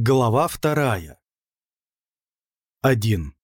Глава вторая. 1.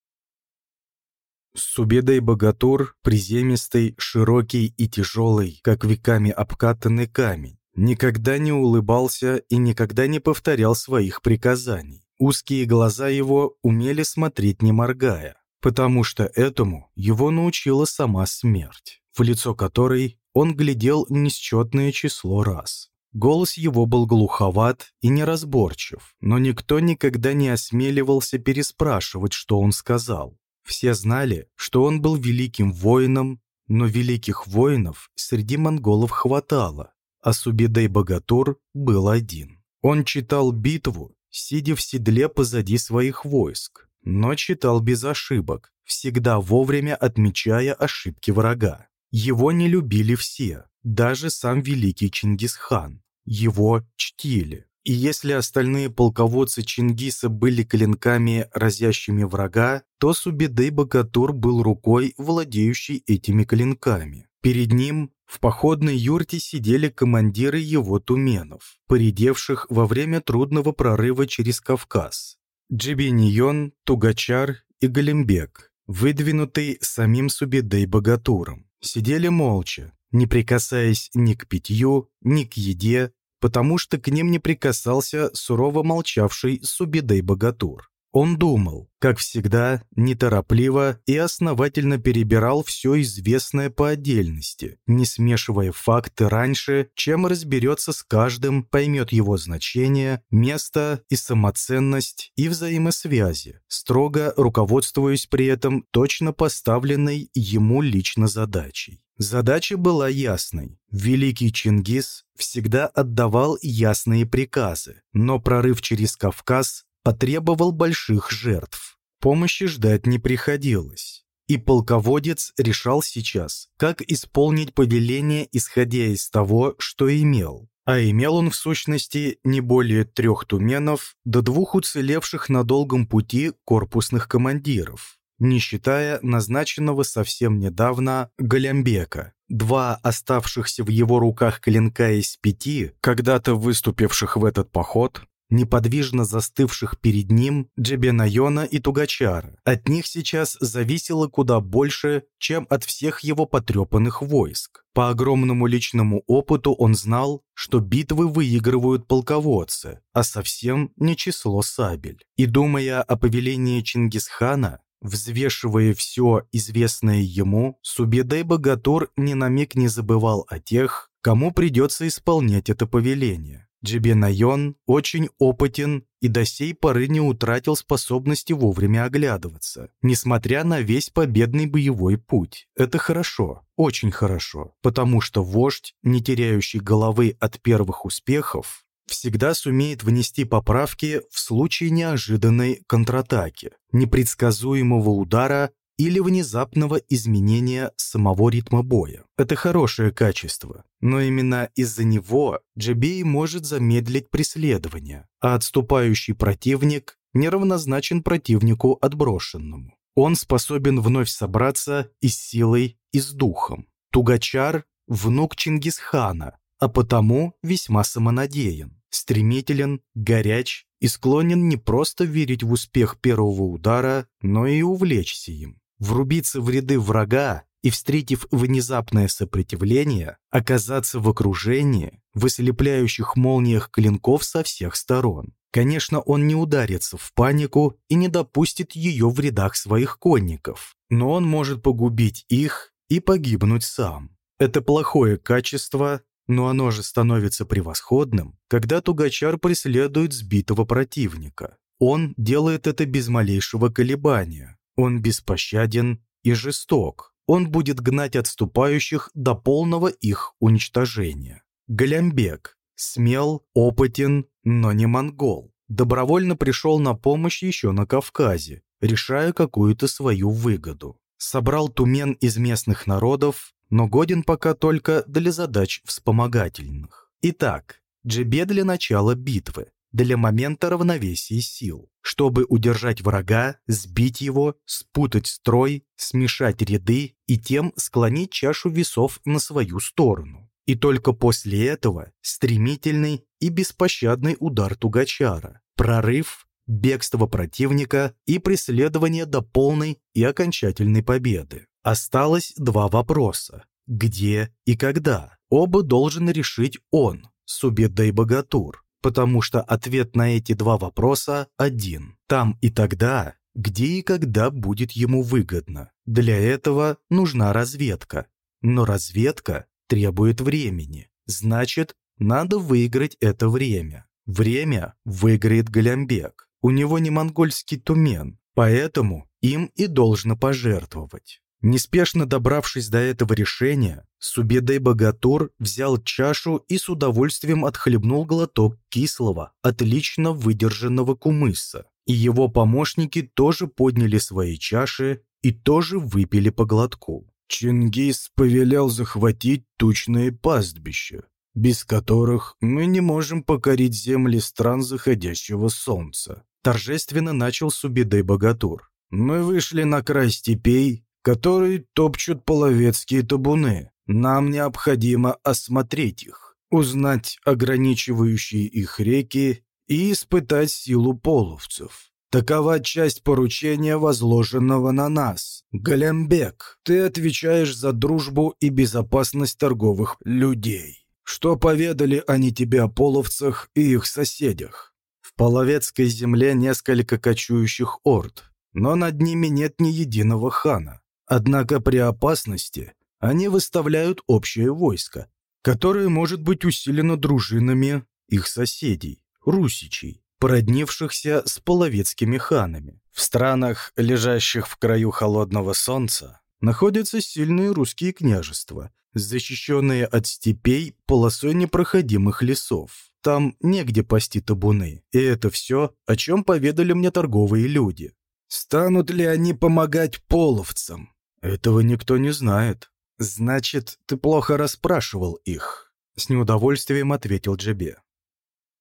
Субедой богатур, приземистый, широкий и тяжелый, как веками обкатанный камень, никогда не улыбался и никогда не повторял своих приказаний. Узкие глаза его умели смотреть не моргая, потому что этому его научила сама смерть, в лицо которой он глядел несчетное число раз. Голос его был глуховат и неразборчив, но никто никогда не осмеливался переспрашивать, что он сказал. Все знали, что он был великим воином, но великих воинов среди монголов хватало, а Субедей-Богатур был один. Он читал битву, сидя в седле позади своих войск, но читал без ошибок, всегда вовремя отмечая ошибки врага. Его не любили все, даже сам великий Чингисхан. Его чтили. И если остальные полководцы Чингиса были клинками, разящими врага, то Субедей Богатур был рукой, владеющей этими клинками. Перед ним в походной юрте сидели командиры его туменов, поредевших во время трудного прорыва через Кавказ. Джибиньон, Тугачар и Галимбек, выдвинутый самим Субедей Богатуром, сидели молча, не прикасаясь ни к питью, ни к еде, потому что к ним не прикасался сурово молчавший Субидей Богатур. Он думал, как всегда, неторопливо и основательно перебирал все известное по отдельности, не смешивая факты раньше, чем разберется с каждым, поймет его значение, место и самоценность и взаимосвязи, строго руководствуясь при этом точно поставленной ему лично задачей. Задача была ясной. Великий Чингис всегда отдавал ясные приказы, но прорыв через Кавказ потребовал больших жертв. Помощи ждать не приходилось. И полководец решал сейчас, как исполнить повеление, исходя из того, что имел. А имел он в сущности не более трех туменов до двух уцелевших на долгом пути корпусных командиров не считая назначенного совсем недавно Голямбека. Два оставшихся в его руках клинка из пяти, когда-то выступивших в этот поход, неподвижно застывших перед ним Джебенайона и Тугачара. От них сейчас зависело куда больше, чем от всех его потрепанных войск. По огромному личному опыту он знал, что битвы выигрывают полководцы, а совсем не число сабель. И думая о повелении Чингисхана, Взвешивая все известное ему, Субедей Богатур ни на миг не забывал о тех, кому придется исполнять это повеление. Джебенайон очень опытен и до сей поры не утратил способности вовремя оглядываться, несмотря на весь победный боевой путь. Это хорошо, очень хорошо, потому что вождь, не теряющий головы от первых успехов, всегда сумеет внести поправки в случае неожиданной контратаки, непредсказуемого удара или внезапного изменения самого ритма боя. Это хорошее качество, но именно из-за него Джебей может замедлить преследование, а отступающий противник неравнозначен противнику отброшенному. Он способен вновь собраться и с силой, и с духом. Тугачар – внук Чингисхана, а потому весьма самонадеян, стремителен, горяч и склонен не просто верить в успех первого удара, но и увлечься им. Врубиться в ряды врага и, встретив внезапное сопротивление, оказаться в окружении, в ослепляющих молниях клинков со всех сторон. Конечно, он не ударится в панику и не допустит ее в рядах своих конников, но он может погубить их и погибнуть сам. Это плохое качество, но оно же становится превосходным, когда Тугачар преследует сбитого противника. Он делает это без малейшего колебания. Он беспощаден и жесток. Он будет гнать отступающих до полного их уничтожения. Галямбек смел, опытен, но не монгол. Добровольно пришел на помощь еще на Кавказе, решая какую-то свою выгоду. Собрал тумен из местных народов, но годен пока только для задач вспомогательных. Итак, Джебе для начала битвы, для момента равновесия сил, чтобы удержать врага, сбить его, спутать строй, смешать ряды и тем склонить чашу весов на свою сторону. И только после этого стремительный и беспощадный удар Тугачара, прорыв, бегство противника и преследование до полной и окончательной победы. Осталось два вопроса – где и когда? Оба должен решить он, Субеддай Богатур, потому что ответ на эти два вопроса один. Там и тогда, где и когда будет ему выгодно. Для этого нужна разведка. Но разведка требует времени. Значит, надо выиграть это время. Время выиграет Голямбек. У него не монгольский тумен, поэтому им и должно пожертвовать. Неспешно добравшись до этого решения, Субедай Богатур взял чашу и с удовольствием отхлебнул глоток кислого, отлично выдержанного кумыса. И его помощники тоже подняли свои чаши и тоже выпили по глотку. Чингис повелел захватить тучные пастбища, без которых мы не можем покорить земли стран заходящего солнца. Торжественно начал Субедай Богатур. Мы вышли на край степей, которые топчут половецкие табуны. Нам необходимо осмотреть их, узнать ограничивающие их реки и испытать силу половцев. Такова часть поручения, возложенного на нас. Галямбек, ты отвечаешь за дружбу и безопасность торговых людей. Что поведали они тебе о половцах и их соседях? В половецкой земле несколько кочующих орд, но над ними нет ни единого хана. Однако при опасности они выставляют общее войско, которое может быть усилено дружинами их соседей, русичей, породнившихся с половецкими ханами. В странах, лежащих в краю холодного солнца, находятся сильные русские княжества, защищенные от степей полосой непроходимых лесов. Там негде пасти табуны, и это все, о чем поведали мне торговые люди. Станут ли они помогать половцам? «Этого никто не знает». «Значит, ты плохо расспрашивал их», — с неудовольствием ответил Джебе.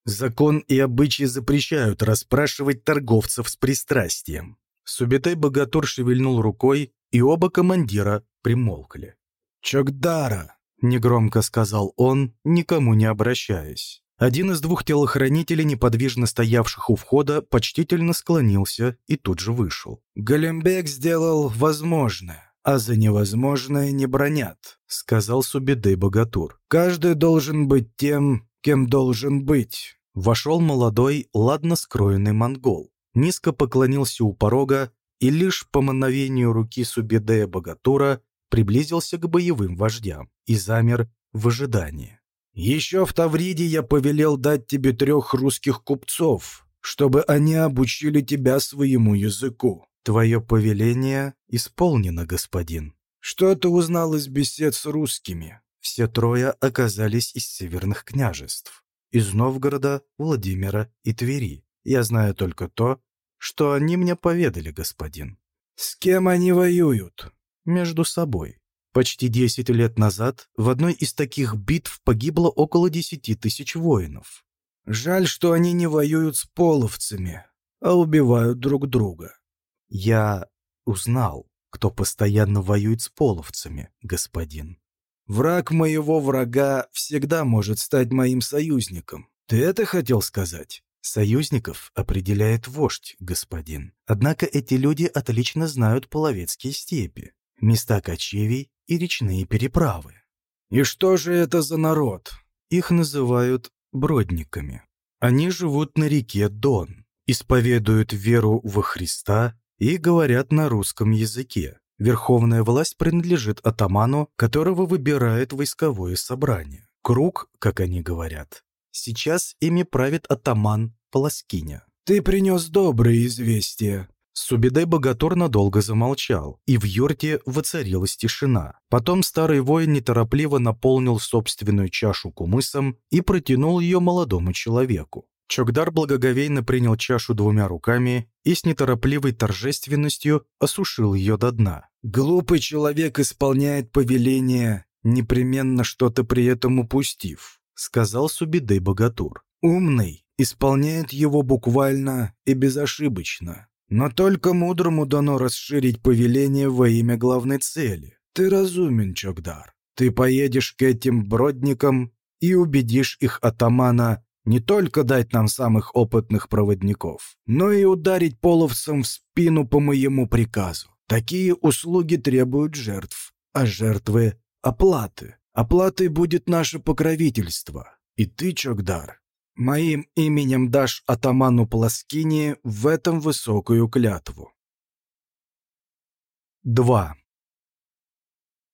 «Закон и обычаи запрещают расспрашивать торговцев с пристрастием». Субитай богатур шевельнул рукой, и оба командира примолкли. «Чокдара!» — негромко сказал он, никому не обращаясь. Один из двух телохранителей, неподвижно стоявших у входа, почтительно склонился и тут же вышел. «Голембек сделал возможное а за невозможное не бронят», — сказал Субидей Богатур. «Каждый должен быть тем, кем должен быть». Вошел молодой, ладно скроенный монгол. Низко поклонился у порога и лишь по мановению руки Субидея Богатура приблизился к боевым вождям и замер в ожидании. «Еще в Тавриде я повелел дать тебе трех русских купцов, чтобы они обучили тебя своему языку. «Твое повеление исполнено, господин». «Что ты узнал из бесед с русскими?» Все трое оказались из северных княжеств. Из Новгорода, Владимира и Твери. Я знаю только то, что они мне поведали, господин. «С кем они воюют?» «Между собой. Почти десять лет назад в одной из таких битв погибло около десяти тысяч воинов. Жаль, что они не воюют с половцами, а убивают друг друга. Я узнал, кто постоянно воюет с половцами, господин. Враг моего врага всегда может стать моим союзником. Ты это хотел сказать? Союзников определяет вождь, господин. Однако эти люди отлично знают половецкие степи, места кочевий и речные переправы. И что же это за народ? Их называют бродниками. Они живут на реке Дон, исповедуют веру во Христа и говорят на русском языке. Верховная власть принадлежит атаману, которого выбирает войсковое собрание. Круг, как они говорят. Сейчас ими правит атаман Полоскиня. «Ты принес добрые известия». Субидай Богатур надолго замолчал, и в юрте воцарилась тишина. Потом старый воин неторопливо наполнил собственную чашу кумысом и протянул ее молодому человеку. Чокдар благоговейно принял чашу двумя руками и с неторопливой торжественностью осушил ее до дна. «Глупый человек исполняет повеление, непременно что-то при этом упустив», сказал Субидей Богатур. «Умный исполняет его буквально и безошибочно. Но только мудрому дано расширить повеление во имя главной цели. Ты разумен, Чокдар. Ты поедешь к этим бродникам и убедишь их атамана не только дать нам самых опытных проводников, но и ударить половцам в спину по моему приказу. Такие услуги требуют жертв, а жертвы — оплаты. Оплатой будет наше покровительство. И ты, Чокдар, моим именем дашь атаману Пласкини в этом высокую клятву. 2.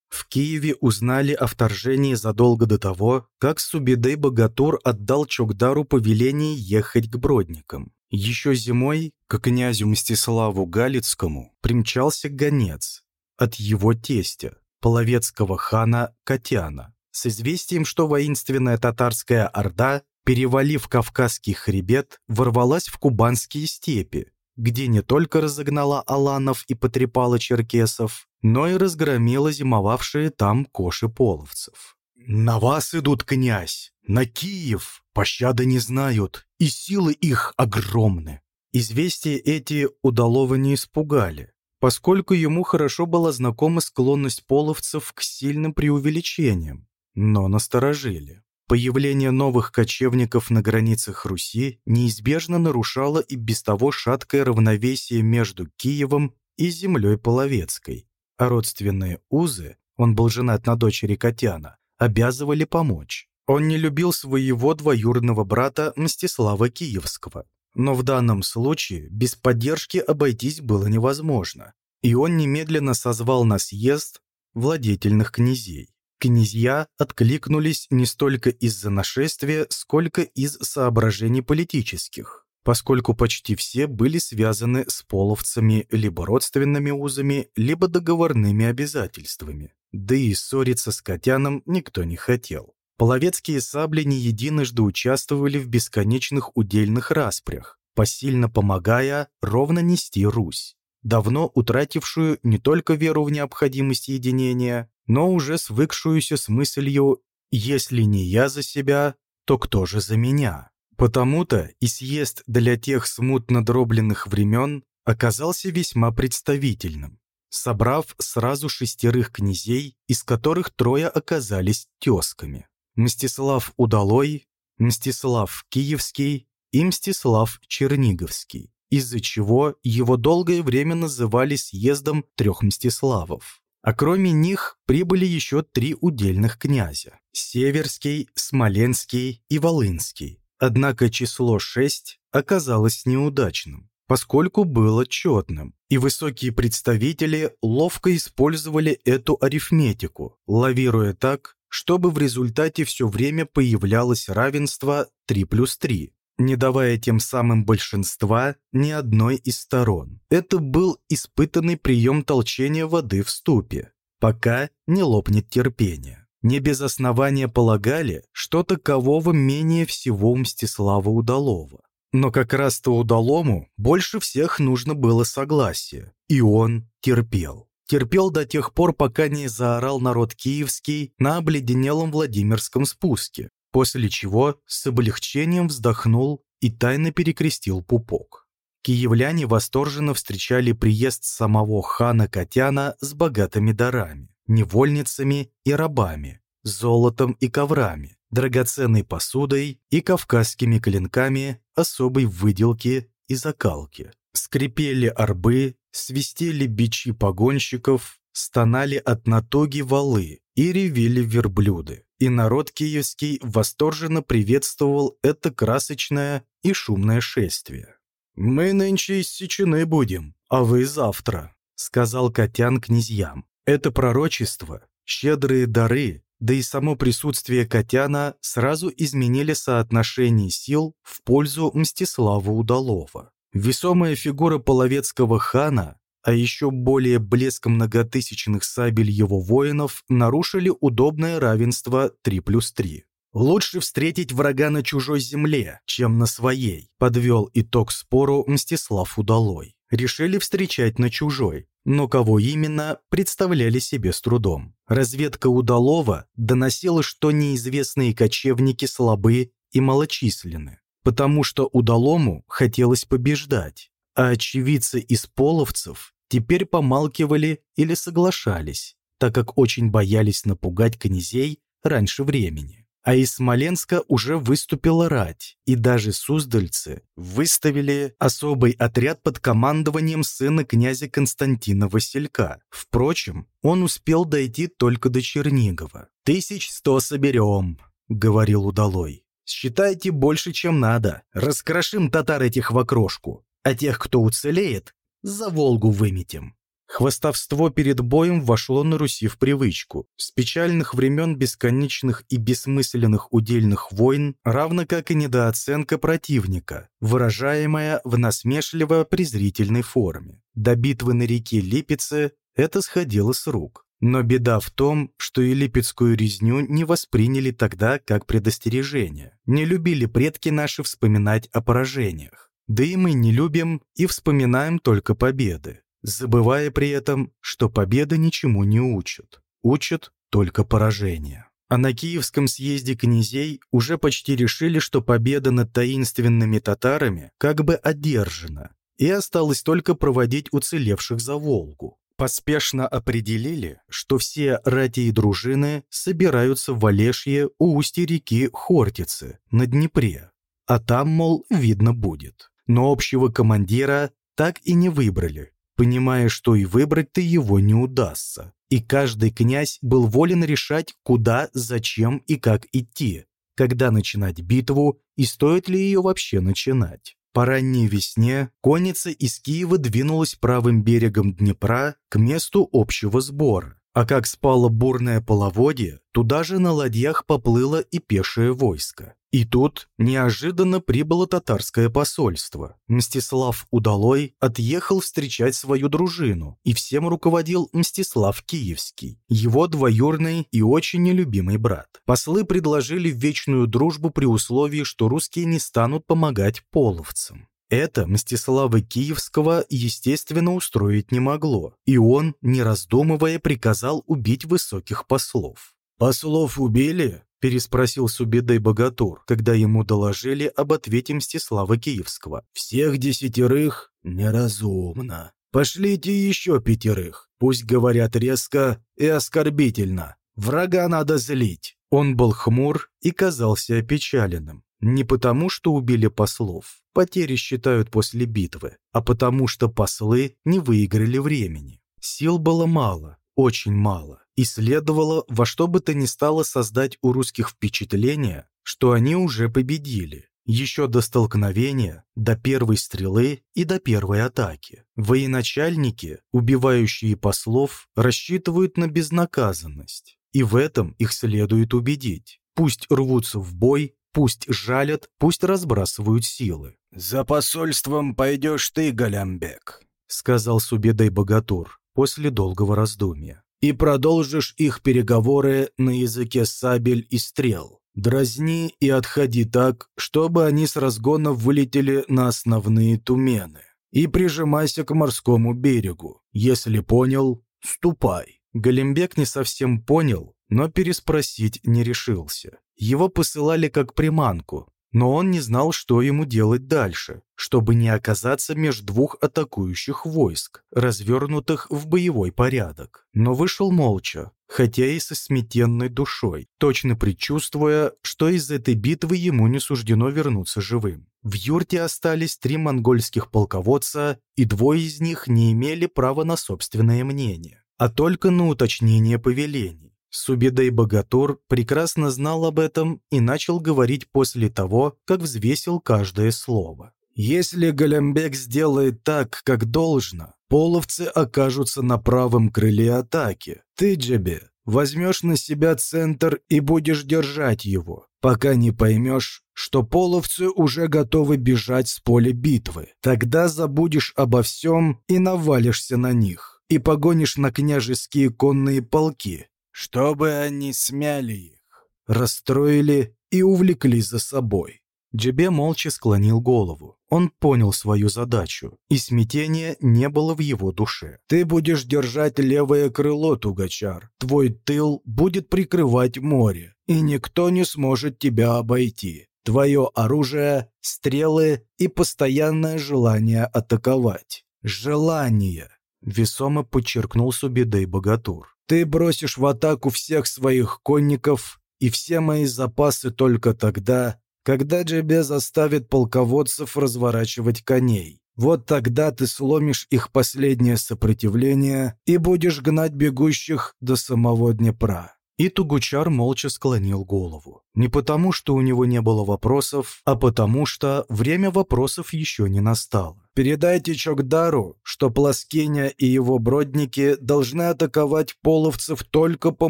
В Киеве узнали о вторжении задолго до того, как Субидей Богатур отдал Чокдару повеление ехать к Бродникам. Еще зимой к князю Мстиславу Галицкому примчался гонец от его тестя, половецкого хана Катяна, с известием, что воинственная татарская орда, перевалив Кавказский хребет, ворвалась в кубанские степи, где не только разогнала аланов и потрепала черкесов, но и разгромила зимовавшие там коши половцев. «На вас идут, князь! На Киев! Пощады не знают, и силы их огромны!» Известия эти удалого не испугали поскольку ему хорошо была знакома склонность половцев к сильным преувеличениям, но насторожили. Появление новых кочевников на границах Руси неизбежно нарушало и без того шаткое равновесие между Киевом и землей Половецкой, а родственные узы, он был женат на дочери Катяна, обязывали помочь. Он не любил своего двоюродного брата Мстислава Киевского, но в данном случае без поддержки обойтись было невозможно, и он немедленно созвал на съезд владетельных князей. Князья откликнулись не столько из-за нашествия, сколько из соображений политических, поскольку почти все были связаны с половцами либо родственными узами, либо договорными обязательствами. Да и ссориться с Котяном никто не хотел. Половецкие сабли не единожды участвовали в бесконечных удельных распрях, посильно помогая ровно нести Русь, давно утратившую не только веру в необходимость единения, но уже свыкшуюся с мыслью «если не я за себя, то кто же за меня?». Потому-то и съезд для тех смутно дробленных времен оказался весьма представительным, собрав сразу шестерых князей, из которых трое оказались тезками. Мстислав Удалой, Мстислав Киевский и Мстислав Черниговский, из-за чего его долгое время называли съездом трех Мстиславов. А кроме них прибыли еще три удельных князя – Северский, Смоленский и Волынский. Однако число шесть оказалось неудачным, поскольку было четным, и высокие представители ловко использовали эту арифметику, лавируя так, чтобы в результате все время появлялось равенство 3 плюс 3, не давая тем самым большинства ни одной из сторон. Это был испытанный прием толчения воды в ступе, пока не лопнет терпение. Не без основания полагали, что такового менее всего Мстислава Удалова. Но как раз-то Удалому больше всех нужно было согласие, и он терпел терпел до тех пор, пока не заорал народ киевский на обледенелом Владимирском спуске, после чего с облегчением вздохнул и тайно перекрестил пупок. Киевляне восторженно встречали приезд самого хана Катяна с богатыми дарами, невольницами и рабами, золотом и коврами, драгоценной посудой и кавказскими клинками особой выделки и закалки. Скрипели арбы, свистели бичи погонщиков, стонали от натоги валы и ревели верблюды. И народ киевский восторженно приветствовал это красочное и шумное шествие. «Мы нынче иссечены будем, а вы завтра», — сказал Котян князьям. Это пророчество, щедрые дары, да и само присутствие Котяна сразу изменили соотношение сил в пользу Мстислава Удалова. Весомая фигура половецкого хана, а еще более блеск многотысячных сабель его воинов нарушили удобное равенство 3 плюс 3. «Лучше встретить врага на чужой земле, чем на своей», подвел итог спору Мстислав Удалой. Решили встречать на чужой, но кого именно, представляли себе с трудом. Разведка Удалова доносила, что неизвестные кочевники слабы и малочисленны потому что удалому хотелось побеждать, а очевидцы из половцев теперь помалкивали или соглашались, так как очень боялись напугать князей раньше времени. а из Смоленска уже выступила рать, и даже суздальцы выставили особый отряд под командованием сына князя Константина Василька. Впрочем, он успел дойти только до Чернигова. «Тысяч сто соберем», — говорил Удалой. «Считайте больше, чем надо. Раскрошим татар этих в окрошку, а тех, кто уцелеет, за Волгу выметим». Хвостовство перед боем вошло на Руси в привычку. С печальных времен бесконечных и бессмысленных удельных войн, равно как и недооценка противника, выражаемая в насмешливо-презрительной форме. До битвы на реке Липеце это сходило с рук. Но беда в том, что и липецкую резню не восприняли тогда как предостережение. Не любили предки наши вспоминать о поражениях. Да и мы не любим и вспоминаем только победы забывая при этом, что победа ничему не учит, учат только поражение. А на Киевском съезде князей уже почти решили, что победа над таинственными татарами как бы одержана, и осталось только проводить уцелевших за Волгу. Поспешно определили, что все рати и дружины собираются в Валешье у устья реки Хортицы на Днепре, а там, мол, видно будет. Но общего командира так и не выбрали, понимая, что и выбрать-то его не удастся. И каждый князь был волен решать, куда, зачем и как идти, когда начинать битву и стоит ли ее вообще начинать. По ранней весне конница из Киева двинулась правым берегом Днепра к месту общего сбора. А как спало бурное половодье, туда же на ладьях поплыло и пешее войско. И тут неожиданно прибыло татарское посольство. Мстислав Удалой отъехал встречать свою дружину, и всем руководил Мстислав Киевский, его двоюрный и очень нелюбимый брат. Послы предложили вечную дружбу при условии, что русские не станут помогать половцам. Это Мстислава Киевского, естественно, устроить не могло, и он, не раздумывая, приказал убить высоких послов. «Послов убили?» – переспросил Субедой Богатур, когда ему доложили об ответе Мстислава Киевского. «Всех десятерых? Неразумно. Пошлите еще пятерых. Пусть говорят резко и оскорбительно. Врага надо злить». Он был хмур и казался опечаленным. Не потому, что убили послов, потери считают после битвы, а потому, что послы не выиграли времени. Сил было мало, очень мало, и следовало во что бы то ни стало создать у русских впечатление, что они уже победили, еще до столкновения, до первой стрелы и до первой атаки. Военачальники, убивающие послов, рассчитывают на безнаказанность, и в этом их следует убедить. Пусть рвутся в бой Пусть жалят, пусть разбрасывают силы. «За посольством пойдешь ты, Галямбек», — сказал Субедой Богатур после долгого раздумья. «И продолжишь их переговоры на языке сабель и стрел. Дразни и отходи так, чтобы они с разгона вылетели на основные тумены. И прижимайся к морскому берегу. Если понял, ступай». Галимбек не совсем понял, но переспросить не решился. Его посылали как приманку, но он не знал, что ему делать дальше, чтобы не оказаться между двух атакующих войск, развернутых в боевой порядок. Но вышел молча, хотя и со сметенной душой, точно предчувствуя, что из этой битвы ему не суждено вернуться живым. В юрте остались три монгольских полководца, и двое из них не имели права на собственное мнение, а только на уточнение повелений. Субедей Богатур прекрасно знал об этом и начал говорить после того, как взвесил каждое слово. «Если Галямбек сделает так, как должно, половцы окажутся на правом крыле атаки. Ты, Джебе, возьмешь на себя центр и будешь держать его, пока не поймешь, что половцы уже готовы бежать с поля битвы. Тогда забудешь обо всем и навалишься на них, и погонишь на княжеские конные полки, чтобы они смяли их, расстроили и увлекли за собой. Джебе молча склонил голову. Он понял свою задачу, и смятения не было в его душе. «Ты будешь держать левое крыло, Тугачар. Твой тыл будет прикрывать море, и никто не сможет тебя обойти. Твое оружие — стрелы и постоянное желание атаковать. Желание!» — весомо подчеркнул Субидей Богатур. Ты бросишь в атаку всех своих конников и все мои запасы только тогда, когда Джебе заставит полководцев разворачивать коней. Вот тогда ты сломишь их последнее сопротивление и будешь гнать бегущих до самого Днепра». И Тугучар молча склонил голову. Не потому, что у него не было вопросов, а потому, что время вопросов еще не настало. «Передайте Чокдару, что Пласкиня и его бродники должны атаковать половцев только по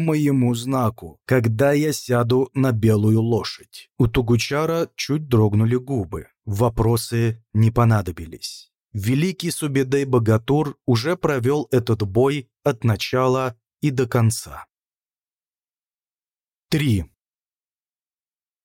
моему знаку, когда я сяду на белую лошадь». У Тугучара чуть дрогнули губы. Вопросы не понадобились. Великий Субедей Богатур уже провел этот бой от начала и до конца. 3.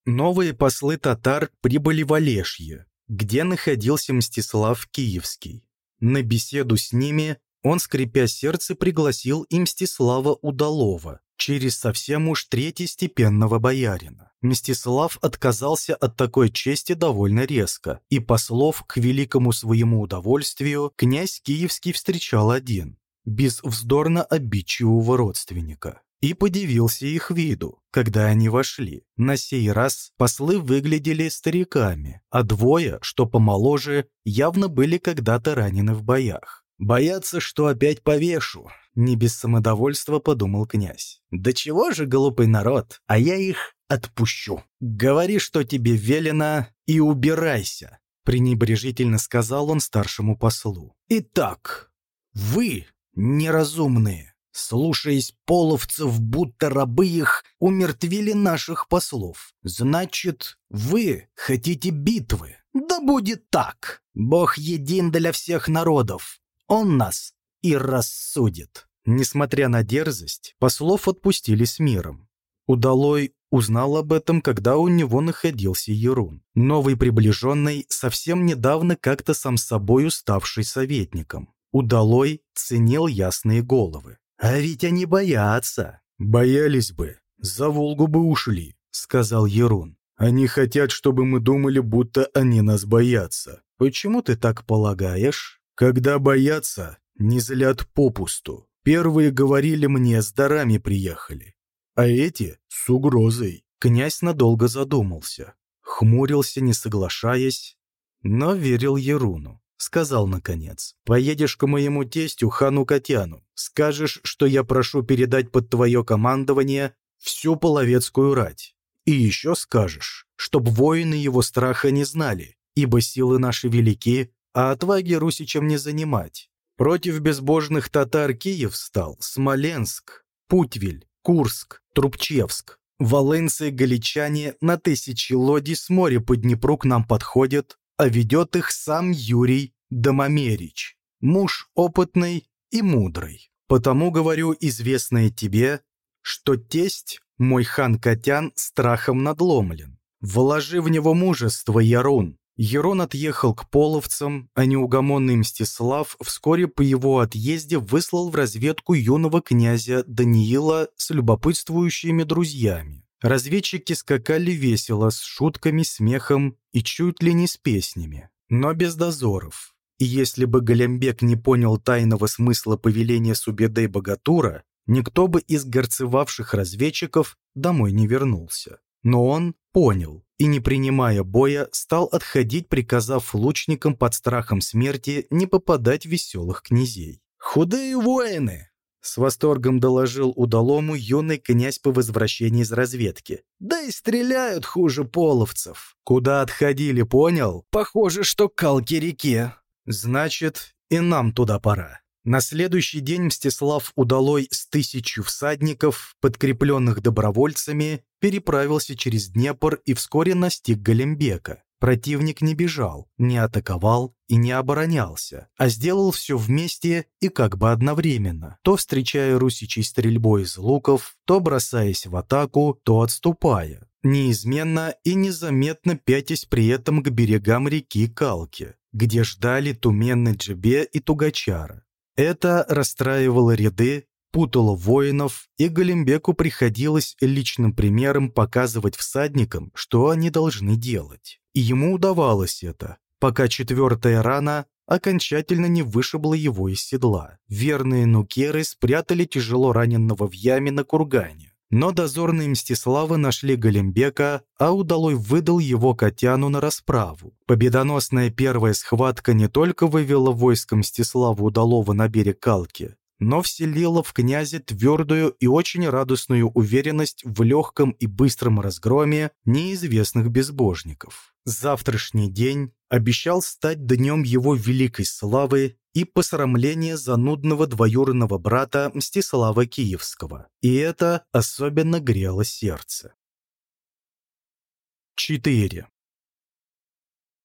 Новые послы татар прибыли в Олешье, где находился Мстислав Киевский. На беседу с ними он, скрипя сердце, пригласил и Мстислава Удалова, через совсем уж третьестепенного боярина. Мстислав отказался от такой чести довольно резко, и послов к великому своему удовольствию князь Киевский встречал один, без вздорно обидчивого родственника и подивился их виду, когда они вошли. На сей раз послы выглядели стариками, а двое, что помоложе, явно были когда-то ранены в боях. «Боятся, что опять повешу», — не без самодовольства подумал князь. «Да чего же, глупый народ, а я их отпущу. Говори, что тебе велено, и убирайся», — пренебрежительно сказал он старшему послу. «Итак, вы неразумные» слушаясь половцев, будто рабы их, умертвили наших послов. Значит, вы хотите битвы? Да будет так. Бог един для всех народов. Он нас и рассудит». Несмотря на дерзость, послов отпустили с миром. Удалой узнал об этом, когда у него находился Ерун, новый приближенный, совсем недавно как-то сам собой уставший советником. Удалой ценил ясные головы. А ведь они боятся. Боялись бы, за Волгу бы ушли, сказал Ерун. Они хотят, чтобы мы думали, будто они нас боятся. Почему ты так полагаешь? Когда боятся, не злят попусту. Первые говорили мне, с дарами приехали. А эти — с угрозой. Князь надолго задумался. Хмурился, не соглашаясь, но верил Еруну. Сказал наконец, «Поедешь к моему тестю, хану Катяну. Скажешь, что я прошу передать под твое командование всю половецкую рать. И еще скажешь, чтоб воины его страха не знали, ибо силы наши велики, а отваги русичам не занимать. Против безбожных татар Киев встал, Смоленск, Путвель, Курск, Трубчевск. Волынцы и галичане на тысячи лодий с моря по Днепру к нам подходят, а ведет их сам Юрий Домомерич, муж опытный и мудрый. Потому говорю, известное тебе, что тесть, мой хан Катян, страхом надломлен. Вложи в него мужество, Ярун. Ярун отъехал к половцам, а неугомонный Мстислав вскоре по его отъезде выслал в разведку юного князя Даниила с любопытствующими друзьями. Разведчики скакали весело, с шутками, смехом и чуть ли не с песнями, но без дозоров. И если бы Галямбек не понял тайного смысла повеления Субедей Богатура, никто бы из горцевавших разведчиков домой не вернулся. Но он понял и, не принимая боя, стал отходить, приказав лучникам под страхом смерти не попадать веселых князей. «Худые воины!» С восторгом доложил удалому юный князь по возвращении из разведки. «Да и стреляют хуже половцев. Куда отходили, понял? Похоже, что к Калки-реке. Значит, и нам туда пора». На следующий день Мстислав Удалой с тысячью всадников, подкрепленных добровольцами, переправился через Днепр и вскоре настиг Галимбека. Противник не бежал, не атаковал и не оборонялся, а сделал все вместе и как бы одновременно, то встречая русичей стрельбой из луков, то бросаясь в атаку, то отступая, неизменно и незаметно пятясь при этом к берегам реки Калки, где ждали Туменны Джебе и Тугачара. Это расстраивало ряды путало воинов, и Галимбеку приходилось личным примером показывать всадникам, что они должны делать. И ему удавалось это, пока четвертая рана окончательно не вышибла его из седла. Верные нукеры спрятали тяжело раненного в яме на кургане. Но дозорные Мстислава нашли Голембека, а Удалой выдал его Котяну на расправу. Победоносная первая схватка не только вывела войско Мстислава Удалова на берег Калки, но вселила в князя твердую и очень радостную уверенность в легком и быстром разгроме неизвестных безбожников. Завтрашний день обещал стать днем его великой славы и посрамления занудного двоюродного брата Мстислава Киевского. И это особенно грело сердце. 4.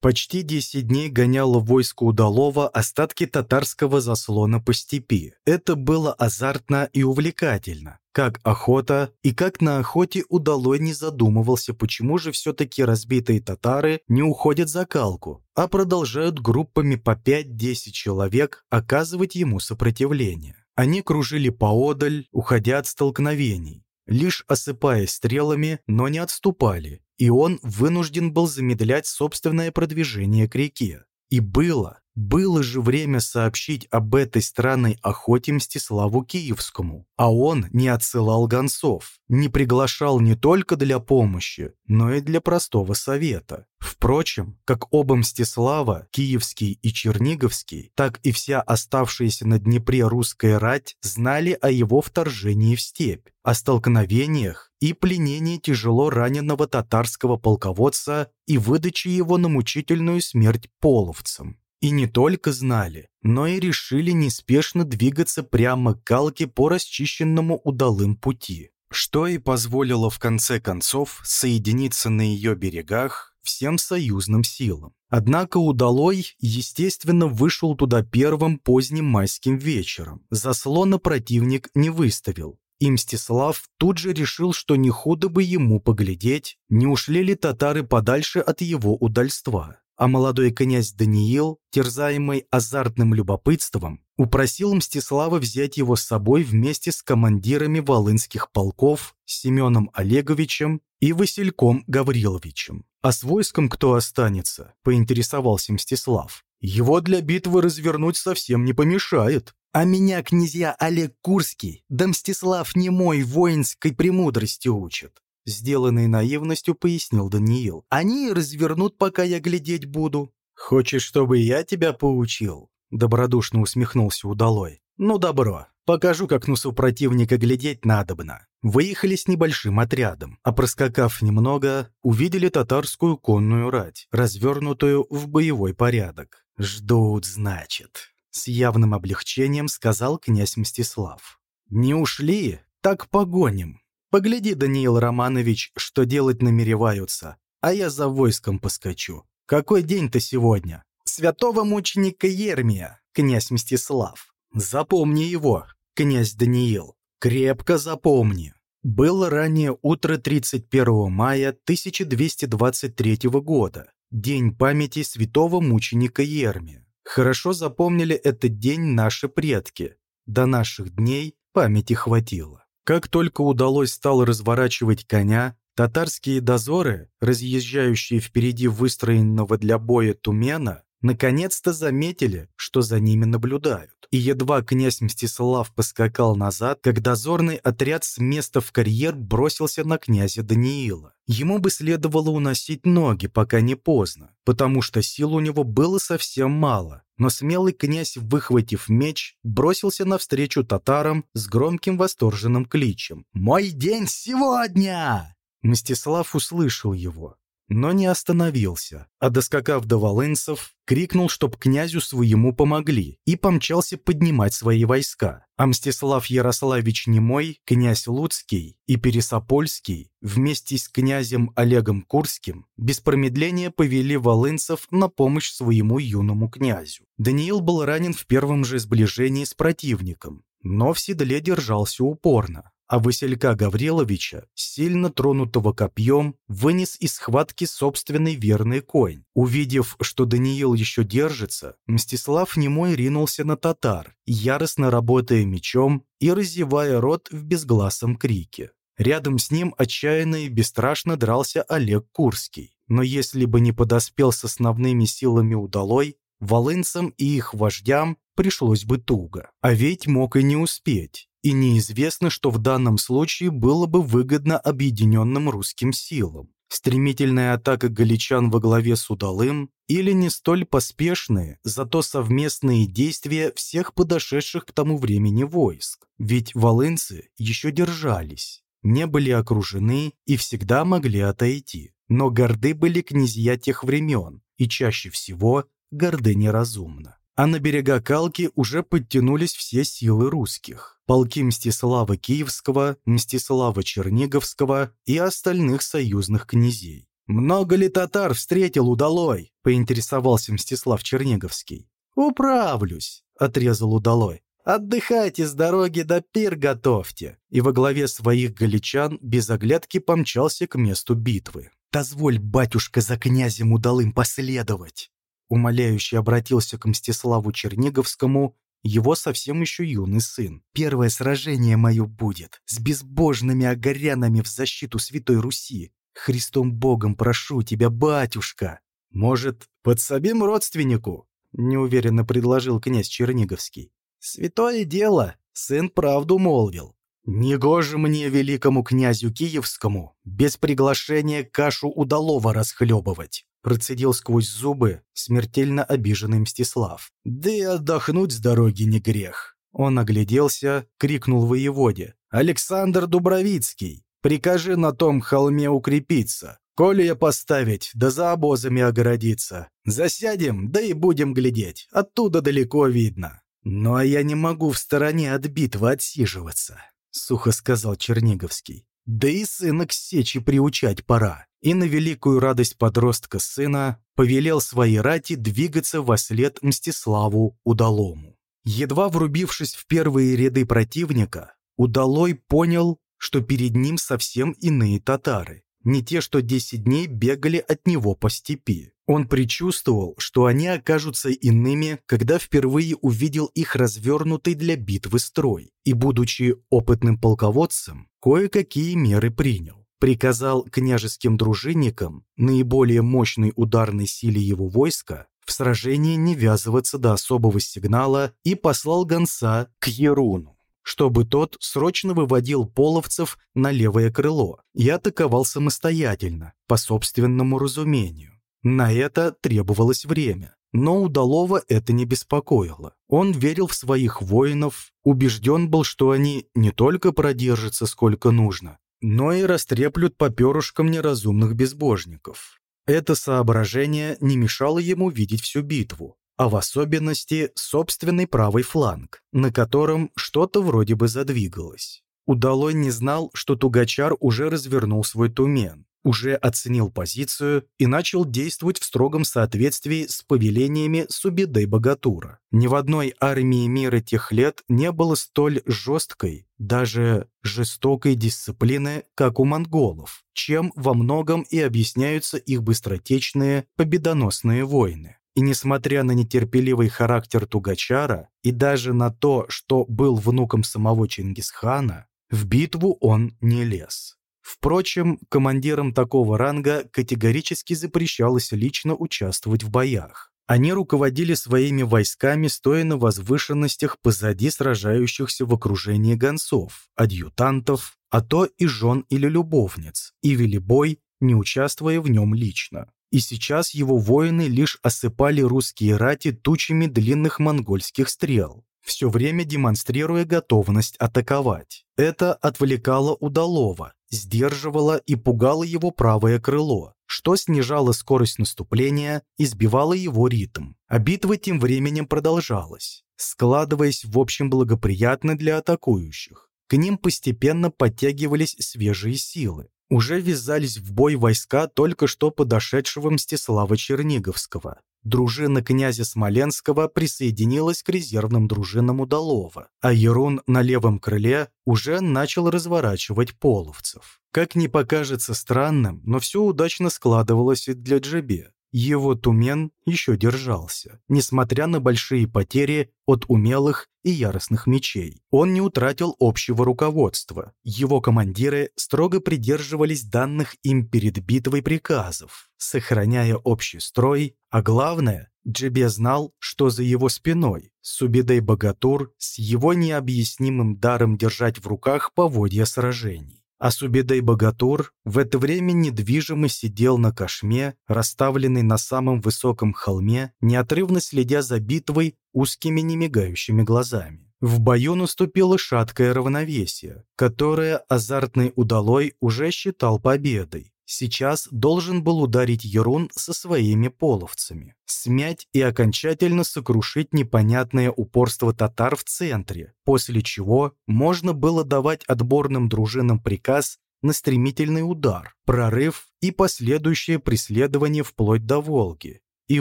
Почти 10 дней гоняло войско Удалова остатки татарского заслона по степи. Это было азартно и увлекательно, как охота, и как на охоте Удалой не задумывался, почему же все-таки разбитые татары не уходят за калку, а продолжают группами по 5-10 человек оказывать ему сопротивление. Они кружили поодаль, уходя от столкновений, лишь осыпаясь стрелами, но не отступали, и он вынужден был замедлять собственное продвижение к реке. И было, было же время сообщить об этой странной охоте Мстиславу Киевскому, а он не отсылал гонцов, не приглашал не только для помощи, но и для простого совета. Впрочем, как оба Мстислава, Киевский и Черниговский, так и вся оставшаяся на Днепре русская рать знали о его вторжении в степь, о столкновениях и пленении тяжело раненого татарского полководца и выдаче его на мучительную смерть половцам. И не только знали, но и решили неспешно двигаться прямо к Галке по расчищенному удалым пути, что и позволило в конце концов соединиться на ее берегах всем союзным силам. Однако Удалой, естественно, вышел туда первым поздним майским вечером. Заслона противник не выставил. И Мстислав тут же решил, что не худо бы ему поглядеть, не ушли ли татары подальше от его удальства а молодой князь Даниил, терзаемый азартным любопытством, упросил Мстислава взять его с собой вместе с командирами волынских полков Семеном Олеговичем и Васильком Гавриловичем. «А с войском кто останется?» – поинтересовался Мстислав. «Его для битвы развернуть совсем не помешает». «А меня князья Олег Курский, да Мстислав немой воинской премудрости учат. Сделанной наивностью пояснил Даниил. «Они развернут, пока я глядеть буду». «Хочешь, чтобы я тебя поучил?» Добродушно усмехнулся Удалой. «Ну, добро. Покажу, как носу противника глядеть надобно». Выехали с небольшим отрядом, а проскакав немного, увидели татарскую конную рать, развернутую в боевой порядок. «Ждут, значит», — с явным облегчением сказал князь Мстислав. «Не ушли? Так погоним. Погляди, Даниил Романович, что делать намереваются, а я за войском поскочу. Какой день-то сегодня? Святого мученика Ермия, князь Мстислав. Запомни его, князь Даниил. Крепко запомни. Было ранее утро 31 мая 1223 года, день памяти святого мученика Ермия. Хорошо запомнили этот день наши предки. До наших дней памяти хватило. Как только удалось стало разворачивать коня, татарские дозоры, разъезжающие впереди выстроенного для боя Тумена, наконец-то заметили, что за ними наблюдают. И едва князь Мстислав поскакал назад, как дозорный отряд с места в карьер бросился на князя Даниила. Ему бы следовало уносить ноги, пока не поздно, потому что сил у него было совсем мало. Но смелый князь, выхватив меч, бросился навстречу татарам с громким восторженным кличем. «Мой день сегодня!» Мстислав услышал его но не остановился, а доскакав до волынцев, крикнул, чтоб князю своему помогли, и помчался поднимать свои войска. А Мстислав Ярославич Немой, князь Луцкий и Пересопольский вместе с князем Олегом Курским без промедления повели волынцев на помощь своему юному князю. Даниил был ранен в первом же сближении с противником, но в седле держался упорно а Василька Гавриловича, сильно тронутого копьем, вынес из схватки собственный верный конь. Увидев, что Даниил еще держится, Мстислав немой ринулся на татар, яростно работая мечом и разевая рот в безгласом крике. Рядом с ним отчаянно и бесстрашно дрался Олег Курский. Но если бы не подоспел с основными силами удалой, волынцам и их вождям пришлось бы туго. А ведь мог и не успеть и неизвестно, что в данном случае было бы выгодно объединенным русским силам. Стремительная атака галичан во главе с Удалым или не столь поспешные, зато совместные действия всех подошедших к тому времени войск. Ведь волынцы еще держались, не были окружены и всегда могли отойти. Но горды были князья тех времен, и чаще всего горды неразумно а на берега Калки уже подтянулись все силы русских. Полки Мстислава Киевского, Мстислава Черниговского и остальных союзных князей. «Много ли татар встретил удалой?» – поинтересовался Мстислав Черниговский. «Управлюсь», – отрезал удалой. «Отдыхайте с дороги, да пир готовьте!» И во главе своих галичан без оглядки помчался к месту битвы. «Дозволь, батюшка, за князем удалым последовать!» Умоляюще обратился к Мстиславу Черниговскому его совсем еще юный сын. «Первое сражение мое будет с безбожными огорянами в защиту Святой Руси. Христом Богом прошу тебя, батюшка!» «Может, подсобим родственнику?» — неуверенно предложил князь Черниговский. «Святое дело!» — сын правду молвил. «Негоже мне, великому князю Киевскому, без приглашения кашу удалого расхлебывать!» Процедил сквозь зубы смертельно обиженный Мстислав. «Да и отдохнуть с дороги не грех!» Он огляделся, крикнул воеводе. «Александр Дубровицкий, прикажи на том холме укрепиться, колея поставить, да за обозами огородиться. Засядем, да и будем глядеть, оттуда далеко видно». «Ну а я не могу в стороне от битвы отсиживаться», — сухо сказал Черниговский. «Да и сына к сечи приучать пора» и на великую радость подростка сына повелел своей рати двигаться во след Мстиславу Удалому. Едва врубившись в первые ряды противника, Удалой понял, что перед ним совсем иные татары, не те, что 10 дней бегали от него по степи. Он предчувствовал, что они окажутся иными, когда впервые увидел их развернутый для битвы строй, и, будучи опытным полководцем, кое-какие меры принял приказал княжеским дружинникам, наиболее мощной ударной силе его войска, в сражении не ввязываться до особого сигнала и послал гонца к Еруну, чтобы тот срочно выводил половцев на левое крыло и атаковал самостоятельно, по собственному разумению. На это требовалось время. Но Удалова это не беспокоило. Он верил в своих воинов, убежден был, что они не только продержатся сколько нужно, но и растреплют по перышкам неразумных безбожников. Это соображение не мешало ему видеть всю битву, а в особенности собственный правый фланг, на котором что-то вроде бы задвигалось. Удалой не знал, что Тугачар уже развернул свой тумен, уже оценил позицию и начал действовать в строгом соответствии с повелениями Субидей Богатура. Ни в одной армии мира тех лет не было столь жесткой, даже жестокой дисциплины, как у монголов, чем во многом и объясняются их быстротечные победоносные войны. И несмотря на нетерпеливый характер Тугачара и даже на то, что был внуком самого Чингисхана, в битву он не лез. Впрочем, командирам такого ранга категорически запрещалось лично участвовать в боях. Они руководили своими войсками, стоя на возвышенностях позади сражающихся в окружении гонцов, адъютантов, а то и жен или любовниц, и вели бой, не участвуя в нем лично. И сейчас его воины лишь осыпали русские рати тучами длинных монгольских стрел, все время демонстрируя готовность атаковать. Это отвлекало удалого, сдерживало и пугало его правое крыло, что снижало скорость наступления и сбивало его ритм. А битва тем временем продолжалась, складываясь в общем благоприятно для атакующих. К ним постепенно подтягивались свежие силы. Уже ввязались в бой войска только что подошедшего Мстислава Черниговского дружина князя Смоленского присоединилась к резервным дружинам Удалова, а Ерун на левом крыле уже начал разворачивать половцев. Как ни покажется странным, но все удачно складывалось и для Джебе. Его Тумен еще держался, несмотря на большие потери от умелых и яростных мечей. Он не утратил общего руководства. Его командиры строго придерживались данных им перед битвой приказов, сохраняя общий строй, а главное, Джебе знал, что за его спиной Субидей Богатур с его необъяснимым даром держать в руках поводья сражений. А Субедей Богатур в это время недвижимо сидел на кошме, расставленный на самом высоком холме, неотрывно следя за битвой узкими немигающими глазами. В бою наступило шаткое равновесие, которое азартный удалой уже считал победой. Сейчас должен был ударить Ерун со своими половцами, смять и окончательно сокрушить непонятное упорство татар в центре, после чего можно было давать отборным дружинам приказ на стремительный удар, прорыв и последующее преследование вплоть до Волги. И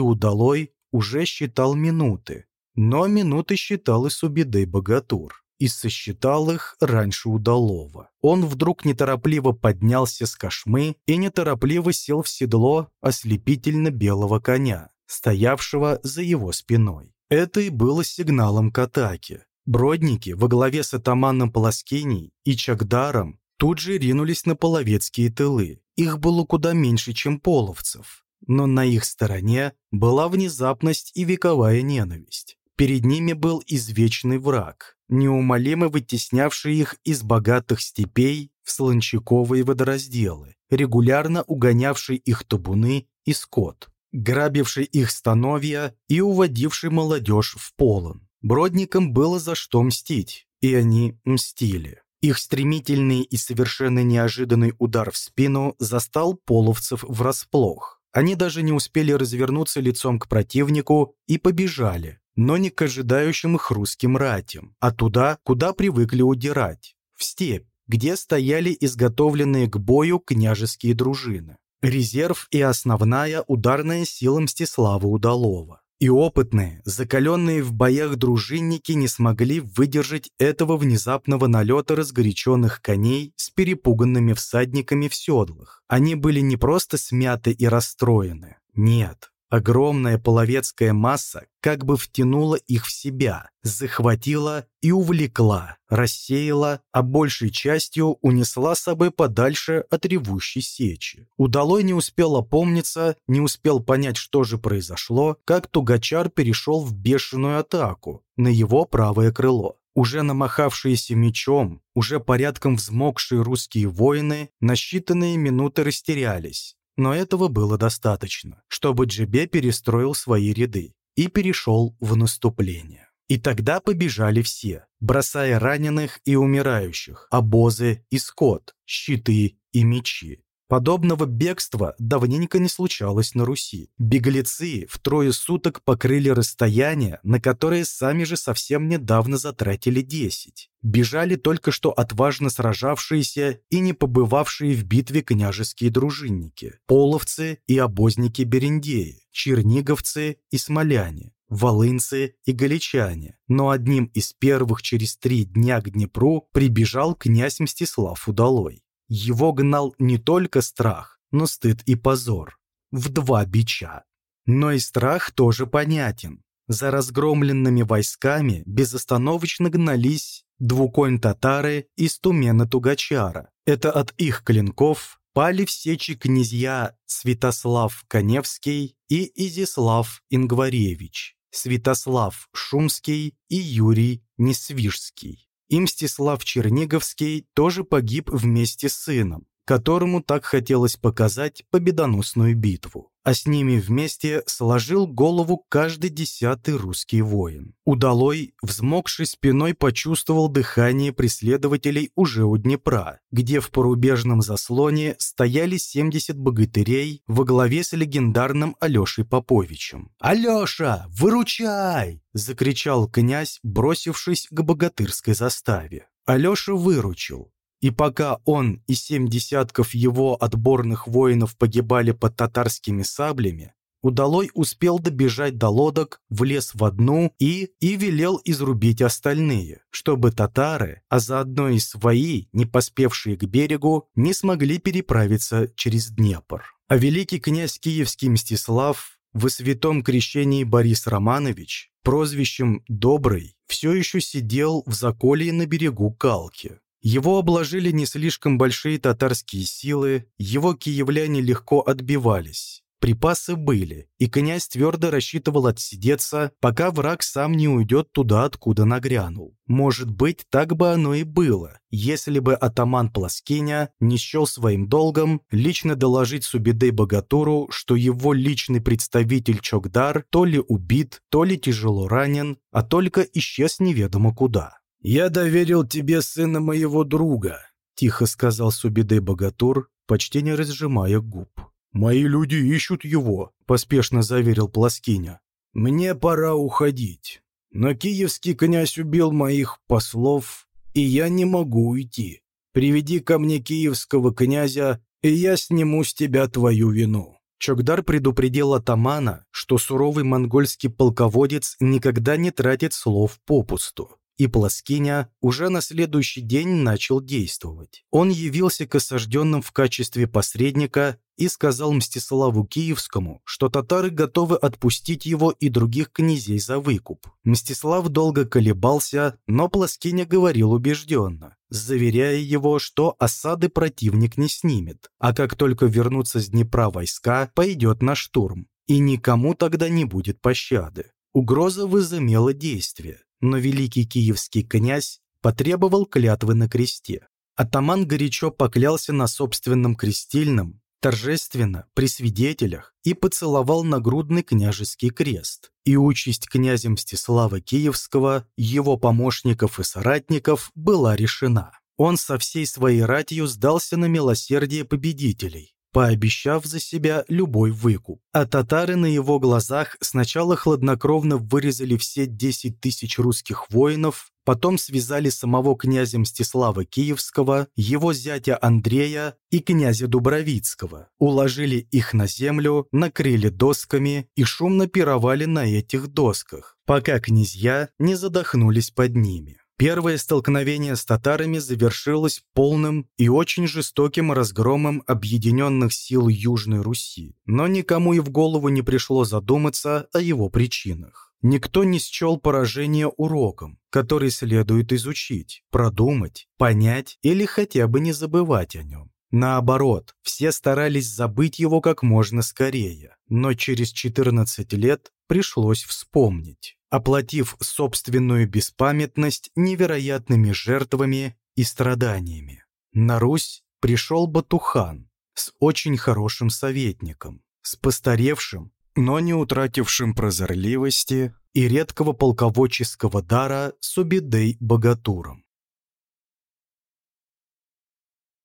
Удалой уже считал минуты, но минуты считал и Субидей Богатур и сосчитал их раньше удалого. Он вдруг неторопливо поднялся с кошмы и неторопливо сел в седло ослепительно белого коня, стоявшего за его спиной. Это и было сигналом к атаке. Бродники во главе с атаманом Полоскиней и Чагдаром тут же ринулись на половецкие тылы. Их было куда меньше, чем половцев. Но на их стороне была внезапность и вековая ненависть. Перед ними был извечный враг, неумолимо вытеснявший их из богатых степей в слончаковые водоразделы, регулярно угонявший их табуны и скот, грабивший их становья и уводивший молодежь в полон. Бродникам было за что мстить, и они мстили. Их стремительный и совершенно неожиданный удар в спину застал половцев врасплох. Они даже не успели развернуться лицом к противнику и побежали, но не к ожидающим их русским ратям, а туда, куда привыкли удирать, в степь, где стояли изготовленные к бою княжеские дружины. Резерв и основная ударная сила Мстислава Удалова. И опытные, закаленные в боях дружинники не смогли выдержать этого внезапного налета разгоряченных коней с перепуганными всадниками в седлах. Они были не просто смяты и расстроены. Нет, Огромная половецкая масса как бы втянула их в себя, захватила и увлекла, рассеяла, а большей частью унесла с собой подальше от ревущей сечи. Удалой не успел опомниться, не успел понять, что же произошло, как Тугачар перешел в бешеную атаку на его правое крыло. Уже намахавшиеся мечом, уже порядком взмокшие русские воины на считанные минуты растерялись, но этого было достаточно, чтобы Джебе перестроил свои ряды и перешел в наступление. И тогда побежали все, бросая раненых и умирающих, обозы и скот, щиты и мечи. Подобного бегства давненько не случалось на Руси. Беглецы в трое суток покрыли расстояние, на которое сами же совсем недавно затратили десять. Бежали только что отважно сражавшиеся и не побывавшие в битве княжеские дружинники, половцы и обозники Берендеи, черниговцы и смоляне, волынцы и галичане, но одним из первых через три дня к Днепру прибежал князь Мстислав Удалой. Его гнал не только страх, но стыд и позор. В два бича. Но и страх тоже понятен. За разгромленными войсками безостановочно гнались двуконь-татары из Тумена Тугачара. Это от их клинков пали в сечи князья Святослав Коневский и Изислав Ингваревич, Святослав Шумский и Юрий Несвижский. И Мстислав Черниговский тоже погиб вместе с сыном, которому так хотелось показать победоносную битву. А с ними вместе сложил голову каждый десятый русский воин. Удалой, взмокший спиной, почувствовал дыхание преследователей уже у Днепра, где в порубежном заслоне стояли 70 богатырей во главе с легендарным Алешей Поповичем. «Алеша, выручай!» — закричал князь, бросившись к богатырской заставе. Алеша выручил, и пока он и семь десятков его отборных воинов погибали под татарскими саблями, Удалой успел добежать до лодок, влез в одну и, и велел изрубить остальные, чтобы татары, а заодно и свои, не поспевшие к берегу, не смогли переправиться через Днепр. А великий князь Киевский Мстислав в святом крещении Борис Романович, прозвищем «Добрый», все еще сидел в заколье на берегу Калки. Его обложили не слишком большие татарские силы, его киевляне легко отбивались. Припасы были, и князь твердо рассчитывал отсидеться, пока враг сам не уйдет туда, откуда нагрянул. Может быть, так бы оно и было, если бы атаман Пласкиня не счел своим долгом лично доложить Субидей Богатуру, что его личный представитель Чокдар то ли убит, то ли тяжело ранен, а только исчез неведомо куда. «Я доверил тебе сына моего друга», — тихо сказал Субидей Богатур, почти не разжимая губ. «Мои люди ищут его», — поспешно заверил Пласкиня. «Мне пора уходить. Но киевский князь убил моих послов, и я не могу уйти. Приведи ко мне киевского князя, и я сниму с тебя твою вину». Чокдар предупредил атамана, что суровый монгольский полководец никогда не тратит слов попусту и Пласкиня уже на следующий день начал действовать. Он явился к осажденным в качестве посредника и сказал Мстиславу Киевскому, что татары готовы отпустить его и других князей за выкуп. Мстислав долго колебался, но Пласкиня говорил убежденно, заверяя его, что осады противник не снимет, а как только вернутся с Днепра войска, пойдет на штурм, и никому тогда не будет пощады. Угроза возымела действие но великий киевский князь потребовал клятвы на кресте. Атаман горячо поклялся на собственном крестильном, торжественно, при свидетелях, и поцеловал нагрудный княжеский крест. И участь князя Мстислава Киевского, его помощников и соратников была решена. Он со всей своей ратью сдался на милосердие победителей, пообещав за себя любой выкуп. А татары на его глазах сначала хладнокровно вырезали все 10 тысяч русских воинов, потом связали самого князя Мстислава Киевского, его зятя Андрея и князя Дубровицкого, уложили их на землю, накрыли досками и шумно пировали на этих досках, пока князья не задохнулись под ними. Первое столкновение с татарами завершилось полным и очень жестоким разгромом объединенных сил Южной Руси, но никому и в голову не пришло задуматься о его причинах. Никто не счел поражение уроком, который следует изучить, продумать, понять или хотя бы не забывать о нем. Наоборот, все старались забыть его как можно скорее, но через 14 лет пришлось вспомнить оплатив собственную беспамятность невероятными жертвами и страданиями. На Русь пришел Батухан с очень хорошим советником, с постаревшим, но не утратившим прозорливости и редкого полководческого дара Субидей Богатуром.